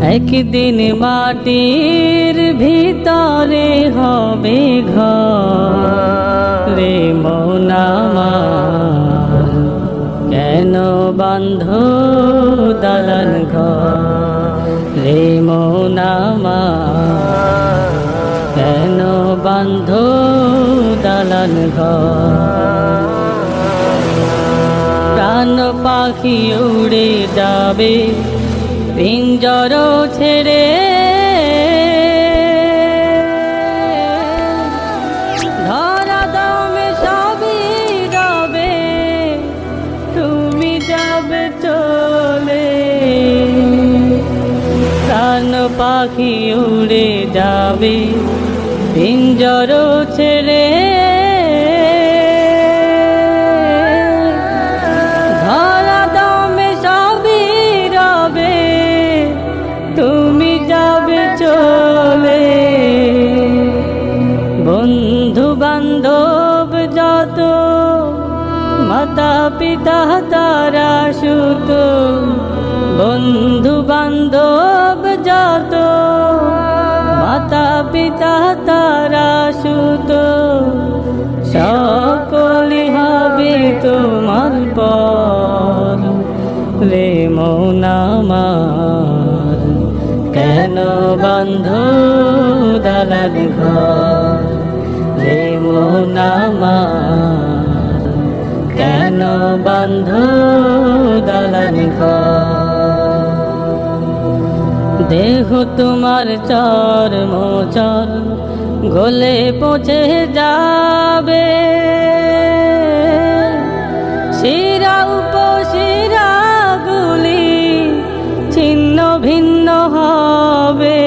একদিন মাটির ভিতরে হবে ঘর। রে মনামার কেন বন্ধ দালান ঘর? রে মনামার কেন বন্ধ দালান ঘর? প্রাণ পাখি উড়ে যাবে পিঞ্জর ছেড়ে। ধরা দমে সবই রবে, তুমি যাবে চলে। প্রাণ পাখি উড়ে যাবে, পিঞ্জর ছেড়ে মাতা পিতা তারা সুত, বন্ধু বান্ধব যত মাতা পিতা তারা সুত সকলি হবে তোমার পর। রে মৌনামার কেন বন্ধ দালান ঘর? দেহ তোমার চর মোচর, গলে পচে যাবে। শিরা উপশিরা গুলি ছিন্ন ভিন্ন হবে।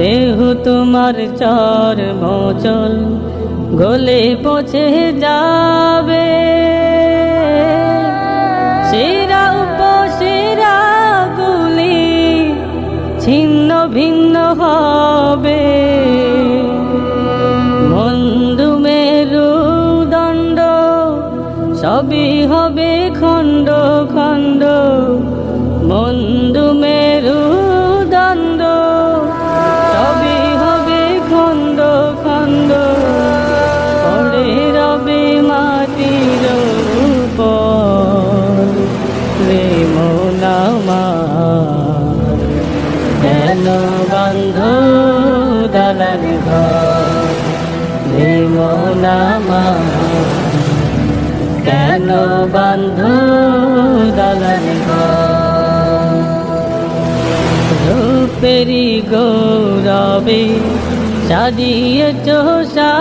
দেহ তোমার চর মোচল গলে পচে যাবে। খণ্ড খণ্ড, বন্ধু মেরু দণ্ড সবই হবে খণ্ড খণ্ড, পড়ে রবে মাটির উপর রে মোনামার কেন বন্ধ দালান ঘর? রে মোনামার কেন বন্ধ দালান রূপেরি গৌরবে সাজিয়ে চোষার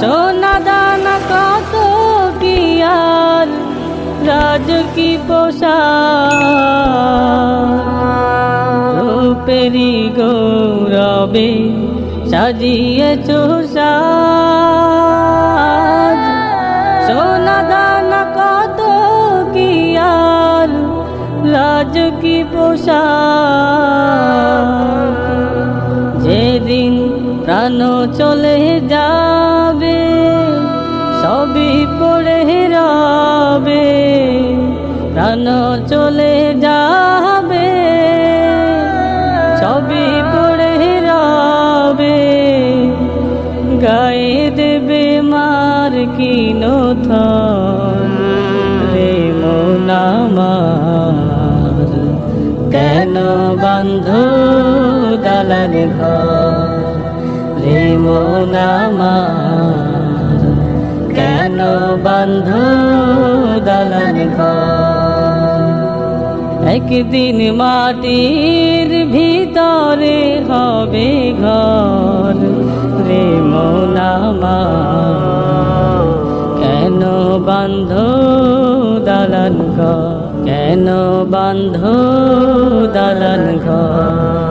সোনা দানা কত কি রাজ কি পোষার রূপেরি গৌরবে সাজিয়ে চোষার সোনা দানা কত কি আর লাজ কি পোষাক যেদিন প্রাণ চলে যাবে, সবই পড়ে রবে। প্রাণ চলে যাবে, সবই পড়ে রবে। গায়ে দেবে কি নথন রে মোনামার কেন বন্ধ দালান ঘর রে মোনামার কেন বন্ধ দালান ঘর? একদিন মাটির ভিতরে হবে ঘর রে মোনামার বন্ধ দালান ঘর? কেন বান্ধ দালান ঘর?